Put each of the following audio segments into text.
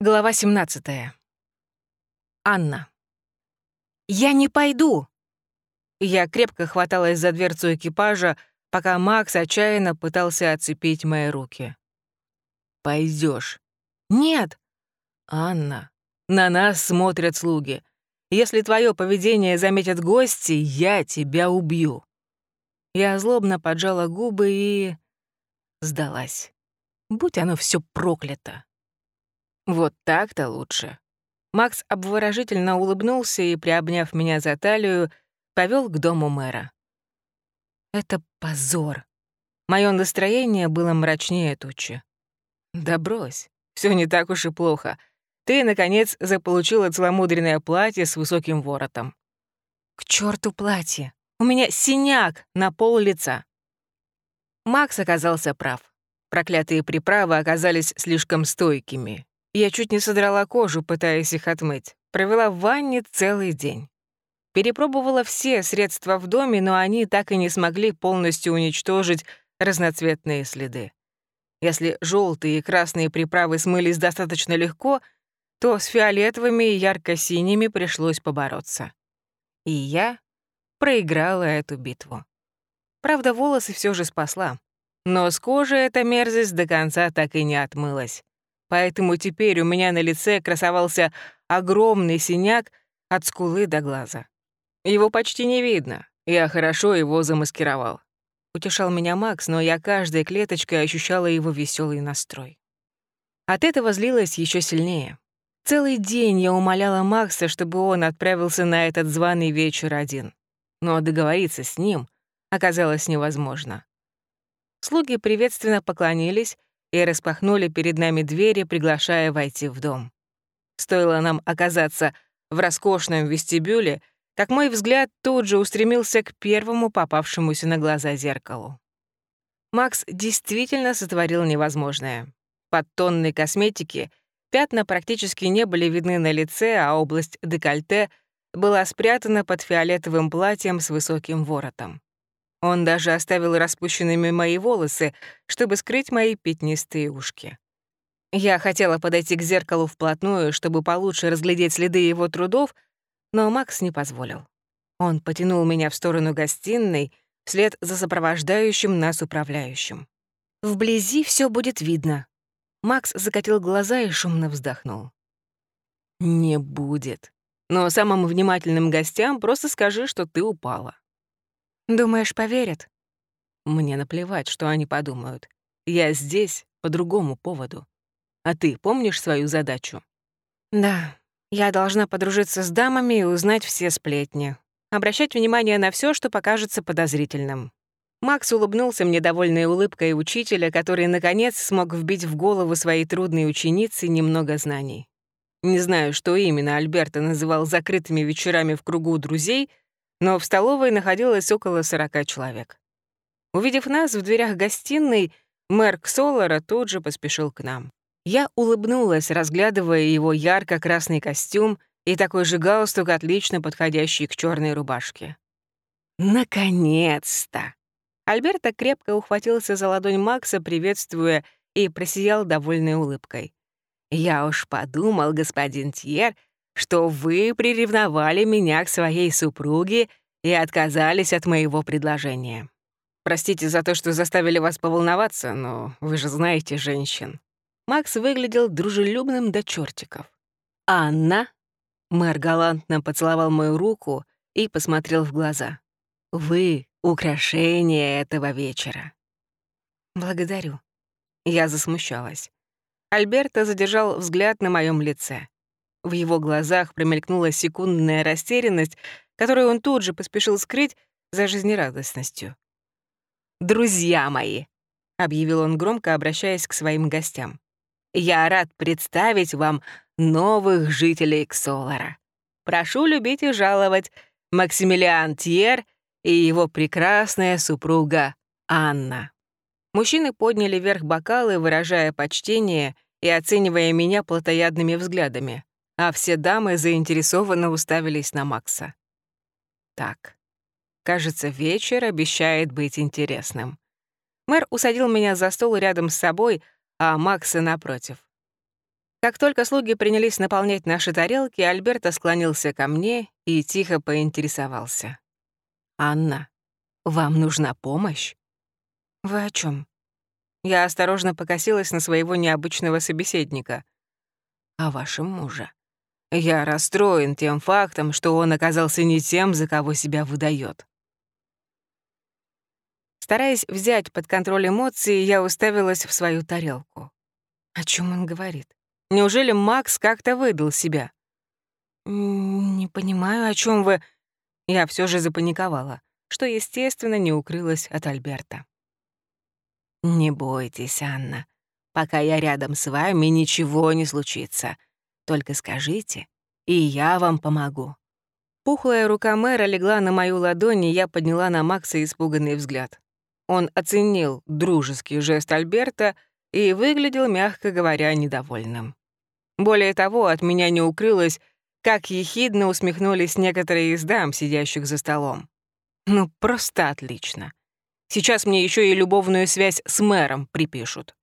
Глава 17. Анна. «Я не пойду!» Я крепко хваталась за дверцу экипажа, пока Макс отчаянно пытался отцепить мои руки. Пойдешь. «Нет!» «Анна, на нас смотрят слуги. Если твое поведение заметят гости, я тебя убью». Я злобно поджала губы и... сдалась. Будь оно все проклято. Вот так-то лучше. Макс обворожительно улыбнулся и, приобняв меня за талию, повел к дому мэра. Это позор. Мое настроение было мрачнее тучи. Да брось, все не так уж и плохо. Ты, наконец, заполучила целомудренное платье с высоким воротом. К черту платье! У меня синяк на пол лица. Макс оказался прав. Проклятые приправы оказались слишком стойкими. Я чуть не содрала кожу, пытаясь их отмыть. Провела в ванне целый день. Перепробовала все средства в доме, но они так и не смогли полностью уничтожить разноцветные следы. Если желтые и красные приправы смылись достаточно легко, то с фиолетовыми и ярко-синими пришлось побороться. И я проиграла эту битву. Правда, волосы все же спасла. Но с кожи эта мерзость до конца так и не отмылась. Поэтому теперь у меня на лице красовался огромный синяк от скулы до глаза. Его почти не видно, я хорошо его замаскировал. Утешал меня Макс, но я каждой клеточкой ощущала его веселый настрой. От этого злилась еще сильнее. Целый день я умоляла Макса, чтобы он отправился на этот званый вечер один. Но договориться с ним оказалось невозможно. Слуги приветственно поклонились и распахнули перед нами двери, приглашая войти в дом. Стоило нам оказаться в роскошном вестибюле, как мой взгляд тут же устремился к первому попавшемуся на глаза зеркалу. Макс действительно сотворил невозможное. Под тонной косметики пятна практически не были видны на лице, а область декольте была спрятана под фиолетовым платьем с высоким воротом. Он даже оставил распущенными мои волосы, чтобы скрыть мои пятнистые ушки. Я хотела подойти к зеркалу вплотную, чтобы получше разглядеть следы его трудов, но Макс не позволил. Он потянул меня в сторону гостиной, вслед за сопровождающим нас управляющим. «Вблизи все будет видно». Макс закатил глаза и шумно вздохнул. «Не будет. Но самым внимательным гостям просто скажи, что ты упала». Думаешь, поверят? Мне наплевать, что они подумают. Я здесь по другому поводу. А ты помнишь свою задачу? Да, я должна подружиться с дамами и узнать все сплетни. Обращать внимание на все, что покажется подозрительным. Макс улыбнулся мне довольной улыбкой учителя, который, наконец, смог вбить в голову своей трудной ученицы немного знаний. Не знаю, что именно Альберта называл закрытыми вечерами в кругу друзей — но в столовой находилось около 40 человек. Увидев нас в дверях гостиной, мэр Ксолара тут же поспешил к нам. Я улыбнулась, разглядывая его ярко-красный костюм и такой же галстук, отлично подходящий к черной рубашке. «Наконец-то!» Альберто крепко ухватился за ладонь Макса, приветствуя, и просиял довольной улыбкой. «Я уж подумал, господин Тьер, что вы приревновали меня к своей супруге и отказались от моего предложения. Простите за то, что заставили вас поволноваться, но вы же знаете женщин». Макс выглядел дружелюбным до чертиков. «Анна?» Мэр галантно поцеловал мою руку и посмотрел в глаза. «Вы — украшение этого вечера». «Благодарю». Я засмущалась. Альберто задержал взгляд на моем лице. В его глазах промелькнула секундная растерянность, которую он тут же поспешил скрыть за жизнерадостностью. «Друзья мои!» — объявил он громко, обращаясь к своим гостям. «Я рад представить вам новых жителей Ксолара. Прошу любить и жаловать Максимилиан Тьер и его прекрасная супруга Анна». Мужчины подняли вверх бокалы, выражая почтение и оценивая меня плотоядными взглядами а все дамы заинтересованно уставились на Макса. Так, кажется, вечер обещает быть интересным. Мэр усадил меня за стол рядом с собой, а Макса напротив. Как только слуги принялись наполнять наши тарелки, Альберто склонился ко мне и тихо поинтересовался. «Анна, вам нужна помощь?» «Вы о чем? Я осторожно покосилась на своего необычного собеседника. «О вашем муже. Я расстроен тем фактом, что он оказался не тем, за кого себя выдает. Стараясь взять под контроль эмоции, я уставилась в свою тарелку. О чем он говорит? Неужели Макс как-то выдал себя? «Не понимаю, о чем вы...» Я все же запаниковала, что, естественно, не укрылась от Альберта. «Не бойтесь, Анна. Пока я рядом с вами, ничего не случится. Только скажите, и я вам помогу». Пухлая рука мэра легла на мою ладонь, и я подняла на Макса испуганный взгляд. Он оценил дружеский жест Альберта и выглядел, мягко говоря, недовольным. Более того, от меня не укрылось, как ехидно усмехнулись некоторые из дам, сидящих за столом. Ну, просто отлично. Сейчас мне еще и любовную связь с мэром припишут.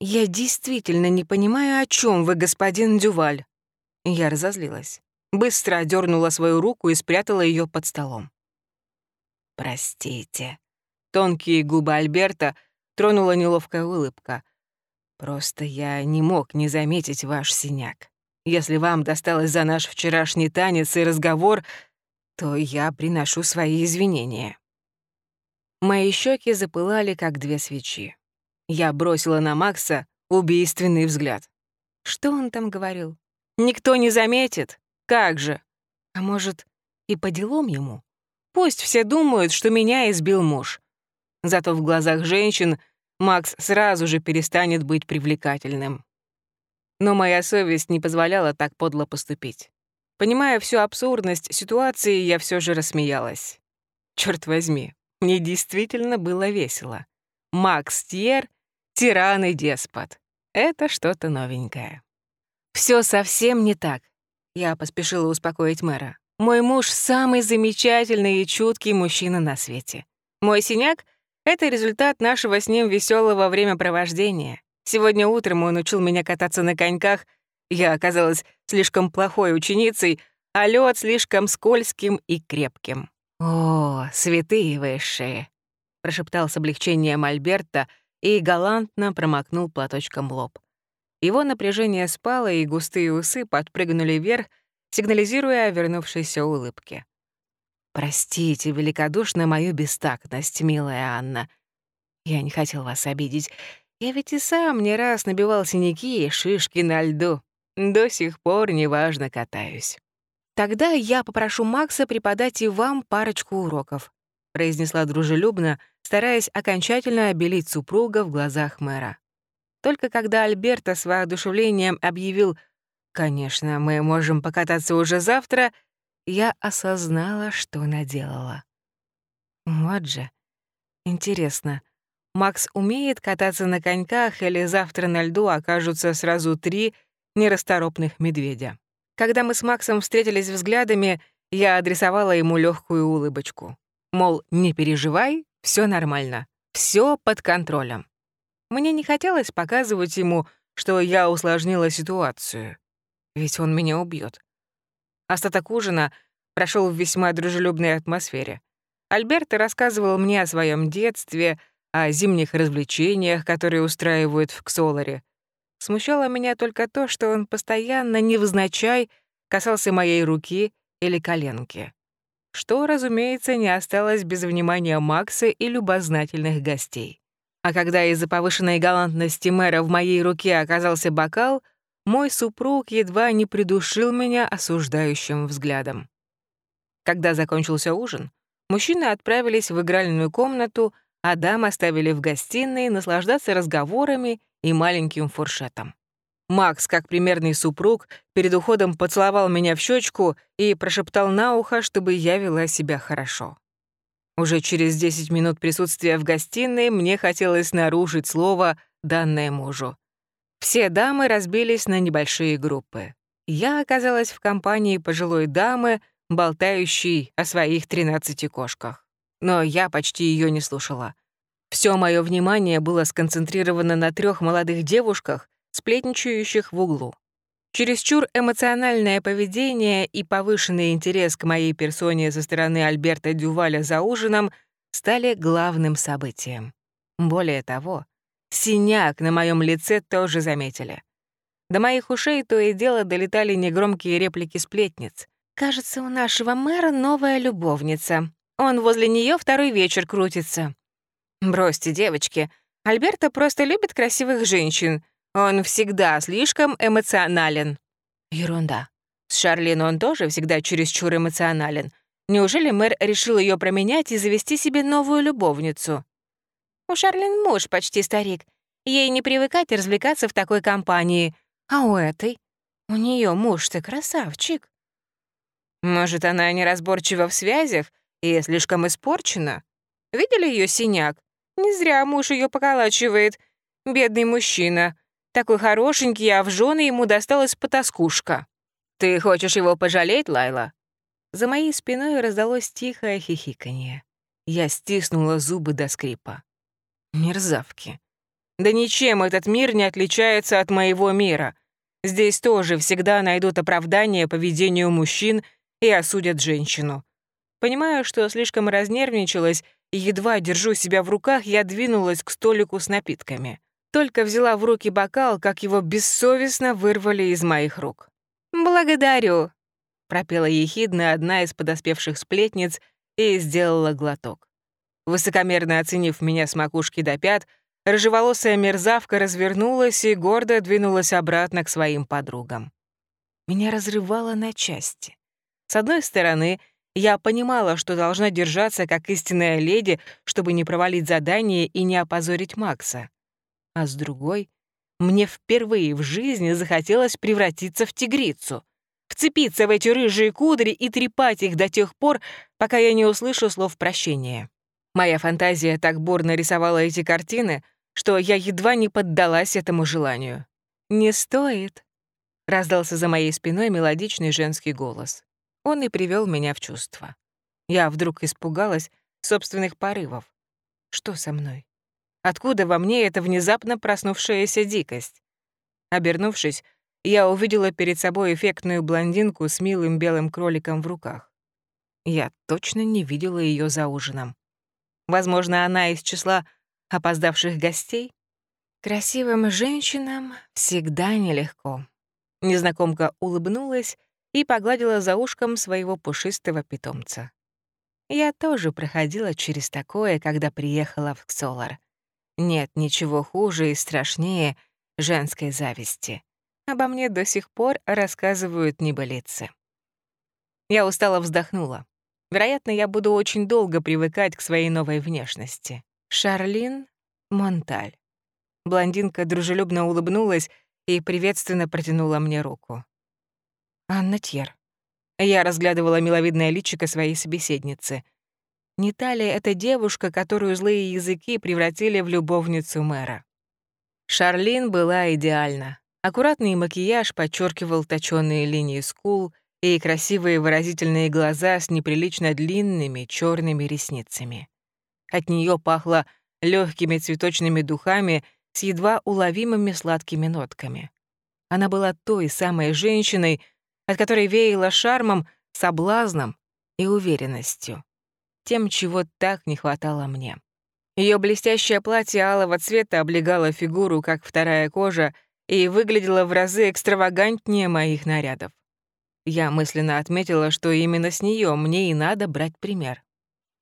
«Я действительно не понимаю, о чем вы, господин Дюваль». Я разозлилась. Быстро одернула свою руку и спрятала ее под столом. «Простите». Тонкие губы Альберта тронула неловкая улыбка. Просто я не мог не заметить ваш синяк. Если вам досталось за наш вчерашний танец и разговор, то я приношу свои извинения». Мои щеки запылали, как две свечи. Я бросила на Макса убийственный взгляд. Что он там говорил? Никто не заметит? Как же? А может, и по делам ему? Пусть все думают, что меня избил муж. Зато в глазах женщин Макс сразу же перестанет быть привлекательным. Но моя совесть не позволяла так подло поступить. Понимая всю абсурдность ситуации, я все же рассмеялась. Черт возьми, мне действительно было весело. Макс Тьер — тиран и деспот. Это что-то новенькое. Все совсем не так. Я поспешила успокоить мэра. Мой муж — самый замечательный и чуткий мужчина на свете. Мой синяк — это результат нашего с ним веселого времяпровождения. Сегодня утром он учил меня кататься на коньках. Я оказалась слишком плохой ученицей, а лед слишком скользким и крепким. «О, святые высшие!» — прошептал с облегчением Альберта и галантно промокнул платочком лоб. Его напряжение спало, и густые усы подпрыгнули вверх, сигнализируя о вернувшейся улыбке. Простите великодушно мою бестактность, милая Анна. Я не хотел вас обидеть. Я ведь и сам не раз набивал синяки и шишки на льду. До сих пор неважно катаюсь. Тогда я попрошу Макса преподать и вам парочку уроков, произнесла дружелюбно, стараясь окончательно обелить супруга в глазах мэра. Только когда Альберта с воодушевлением объявил «Конечно, мы можем покататься уже завтра», я осознала, что наделала. Вот же. Интересно, Макс умеет кататься на коньках или завтра на льду окажутся сразу три нерасторопных медведя? Когда мы с Максом встретились взглядами, я адресовала ему легкую улыбочку. Мол, не переживай, все нормально, все под контролем. Мне не хотелось показывать ему, что я усложнила ситуацию. Ведь он меня убьет. Остаток ужина прошел в весьма дружелюбной атмосфере. Альберто рассказывал мне о своем детстве, о зимних развлечениях, которые устраивают в Ксоларе. Смущало меня только то, что он постоянно, невзначай, касался моей руки или коленки. Что, разумеется, не осталось без внимания Макса и любознательных гостей. А когда из-за повышенной галантности мэра в моей руке оказался бокал, мой супруг едва не придушил меня осуждающим взглядом. Когда закончился ужин, мужчины отправились в игральную комнату, а дам оставили в гостиной наслаждаться разговорами и маленьким фуршетом. Макс, как примерный супруг, перед уходом поцеловал меня в щечку и прошептал на ухо, чтобы я вела себя хорошо. Уже через 10 минут присутствия в гостиной мне хотелось нарушить слово, данное мужу. Все дамы разбились на небольшие группы. Я оказалась в компании пожилой дамы, болтающей о своих 13 кошках. Но я почти ее не слушала. Все мое внимание было сконцентрировано на трех молодых девушках, сплетничающих в углу. Чересчур эмоциональное поведение и повышенный интерес к моей персоне со стороны Альберта Дюваля за ужином стали главным событием. Более того, синяк на моем лице тоже заметили. До моих ушей то и дело долетали негромкие реплики сплетниц. «Кажется, у нашего мэра новая любовница. Он возле нее второй вечер крутится». «Бросьте, девочки, Альберта просто любит красивых женщин. Он всегда слишком эмоционален». Ерунда. С Шарлин он тоже всегда чересчур эмоционален. Неужели мэр решил ее променять и завести себе новую любовницу? У Шарлин муж почти старик. Ей не привыкать развлекаться в такой компании. А у этой? У нее муж-то красавчик. Может, она неразборчива в связях и слишком испорчена? Видели ее синяк? Не зря муж ее поколачивает. Бедный мужчина. Такой хорошенький, а в жены ему досталась потаскушка. Ты хочешь его пожалеть, Лайла? За моей спиной раздалось тихое хихиканье. Я стиснула зубы до скрипа. Мерзавки. Да ничем этот мир не отличается от моего мира. Здесь тоже всегда найдут оправдание поведению мужчин и осудят женщину. Понимаю, что слишком разнервничалась, и едва держу себя в руках, я двинулась к столику с напитками. Только взяла в руки бокал, как его бессовестно вырвали из моих рук. «Благодарю», — пропела ехидно одна из подоспевших сплетниц и сделала глоток. Высокомерно оценив меня с макушки до пят, рыжеволосая мерзавка развернулась и гордо двинулась обратно к своим подругам. Меня разрывало на части. С одной стороны, я понимала, что должна держаться как истинная леди, чтобы не провалить задание и не опозорить Макса. А с другой, мне впервые в жизни захотелось превратиться в тигрицу, вцепиться в эти рыжие кудри и трепать их до тех пор, пока я не услышу слов прощения. Моя фантазия так бурно рисовала эти картины, что я едва не поддалась этому желанию. «Не стоит», — раздался за моей спиной мелодичный женский голос. Он и привел меня в чувство. Я вдруг испугалась собственных порывов. Что со мной? Откуда во мне эта внезапно проснувшаяся дикость? Обернувшись, я увидела перед собой эффектную блондинку с милым белым кроликом в руках. Я точно не видела ее за ужином. Возможно, она из числа опоздавших гостей? Красивым женщинам всегда нелегко. Незнакомка улыбнулась и погладила за ушком своего пушистого питомца. Я тоже проходила через такое, когда приехала в Ксолар. Нет ничего хуже и страшнее женской зависти. Обо мне до сих пор рассказывают небылицы. Я устало вздохнула. Вероятно, я буду очень долго привыкать к своей новой внешности. Шарлин Монталь. Блондинка дружелюбно улыбнулась и приветственно протянула мне руку. Анна Тьер. Я разглядывала миловидное личико своей собеседницы. Не та ли эта девушка, которую злые языки превратили в любовницу мэра? Шарлин была идеальна. Аккуратный макияж подчеркивал точёные линии скул, и красивые выразительные глаза с неприлично длинными черными ресницами. От нее пахло легкими цветочными духами с едва уловимыми сладкими нотками. Она была той самой женщиной, от которой веяло шармом, соблазном и уверенностью. Тем, чего так не хватало мне. Ее блестящее платье алого цвета облегало фигуру, как вторая кожа, и выглядело в разы экстравагантнее моих нарядов. Я мысленно отметила, что именно с нее мне и надо брать пример.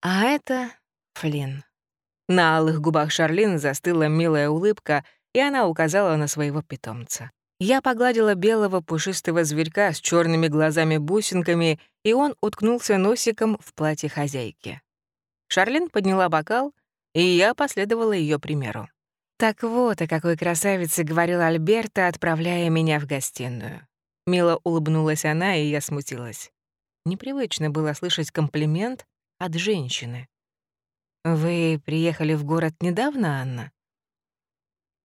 А это Флинн. На алых губах Шарлин застыла милая улыбка, и она указала на своего питомца. Я погладила белого пушистого зверька с черными глазами-бусинками, и он уткнулся носиком в платье хозяйки. Шарлин подняла бокал, и я последовала ее примеру. Так вот о какой красавице говорил Альберта, отправляя меня в гостиную. Мило улыбнулась она, и я смутилась. Непривычно было слышать комплимент от женщины. «Вы приехали в город недавно, Анна?»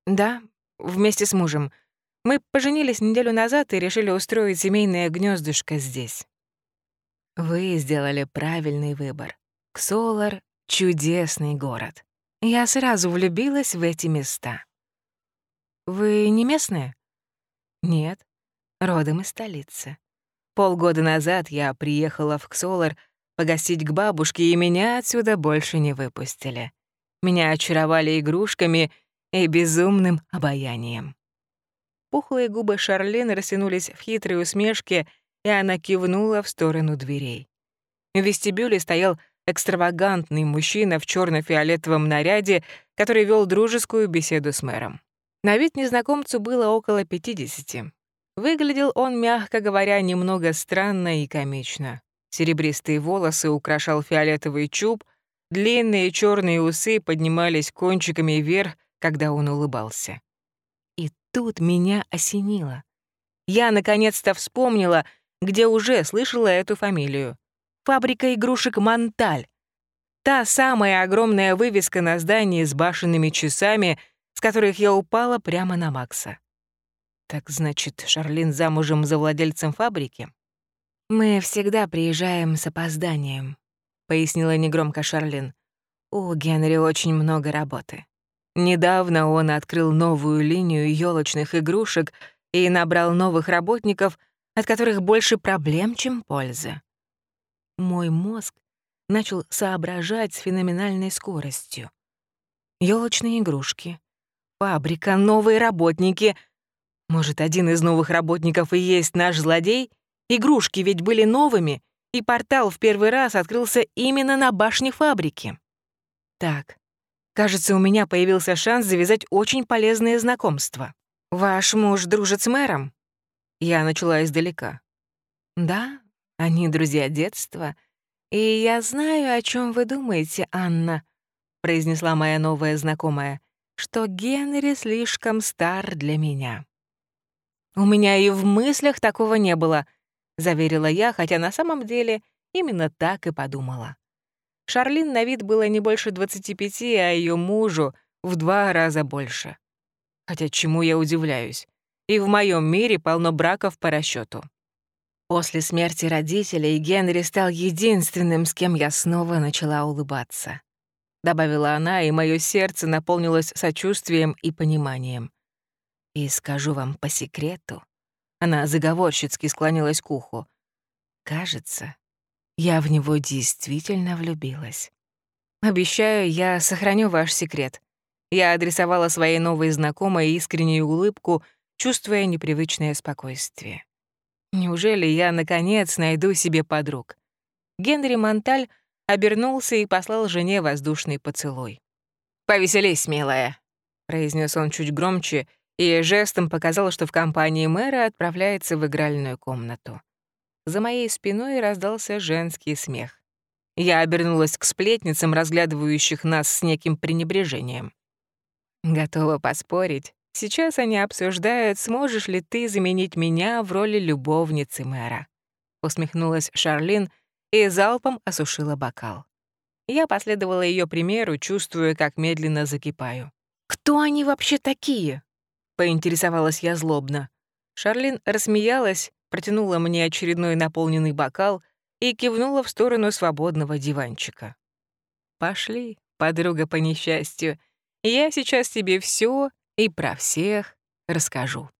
«Да, вместе с мужем. Мы поженились неделю назад и решили устроить семейное гнездышко здесь». «Вы сделали правильный выбор. Ксолар — чудесный город. Я сразу влюбилась в эти места». «Вы не местная?» «Нет. родом из столицы. Полгода назад я приехала в Ксолар погостить к бабушке, и меня отсюда больше не выпустили. Меня очаровали игрушками и безумным обаянием. Пухлые губы Шарлин растянулись в хитрой усмешке, и она кивнула в сторону дверей. В вестибюле стоял экстравагантный мужчина в черно фиолетовом наряде, который вел дружескую беседу с мэром. На вид незнакомцу было около 50. Выглядел он, мягко говоря, немного странно и комично. Серебристые волосы украшал фиолетовый чуб, длинные черные усы поднимались кончиками вверх, когда он улыбался. Тут меня осенило. Я наконец-то вспомнила, где уже слышала эту фамилию. Фабрика игрушек «Монталь». Та самая огромная вывеска на здании с башенными часами, с которых я упала прямо на Макса. Так значит, Шарлин замужем за владельцем фабрики? Мы всегда приезжаем с опозданием, пояснила негромко Шарлин. У Генри очень много работы. Недавно он открыл новую линию елочных игрушек и набрал новых работников, от которых больше проблем, чем пользы. Мой мозг начал соображать с феноменальной скоростью. Ёлочные игрушки, фабрика, новые работники. Может, один из новых работников и есть наш злодей? Игрушки ведь были новыми, и портал в первый раз открылся именно на башне фабрики. Так, кажется, у меня появился шанс завязать очень полезное знакомство. Ваш муж дружит с мэром? Я начала издалека. Да, они друзья детства. И я знаю, о чем вы думаете, Анна, произнесла моя новая знакомая, что Генри слишком стар для меня. У меня и в мыслях такого не было, заверила я, хотя на самом деле именно так и подумала. Шарлин на вид было не больше 25, а ее мужу в два раза больше. Хотя чему я удивляюсь? И в моем мире полно браков по расчету. После смерти родителей Генри стал единственным, с кем я снова начала улыбаться. Добавила она, и мое сердце наполнилось сочувствием и пониманием. И скажу вам по секрету, она заговорщицки склонилась к уху. Кажется, я в него действительно влюбилась. Обещаю, я сохраню ваш секрет. Я адресовала своей новой знакомой искреннюю улыбку, чувствуя непривычное спокойствие. Неужели я, наконец, найду себе подруг? Генри Монталь обернулся и послал жене воздушный поцелуй. «Повеселись, милая», — произнес он чуть громче и жестом показал, что в компании мэра отправляется в игральную комнату. За моей спиной раздался женский смех. Я обернулась к сплетницам, разглядывающих нас с неким пренебрежением. Готова поспорить, Сейчас они обсуждают, сможешь ли ты заменить меня в роли любовницы мэра. Усмехнулась Шарлин и залпом осушила бокал. Я последовала ее примеру, чувствуя, как медленно закипаю. «Кто они вообще такие?» — поинтересовалась я злобно. Шарлин рассмеялась, протянула мне очередной наполненный бокал и кивнула в сторону свободного диванчика. «Пошли, подруга по несчастью. Я сейчас тебе все и про всех расскажу.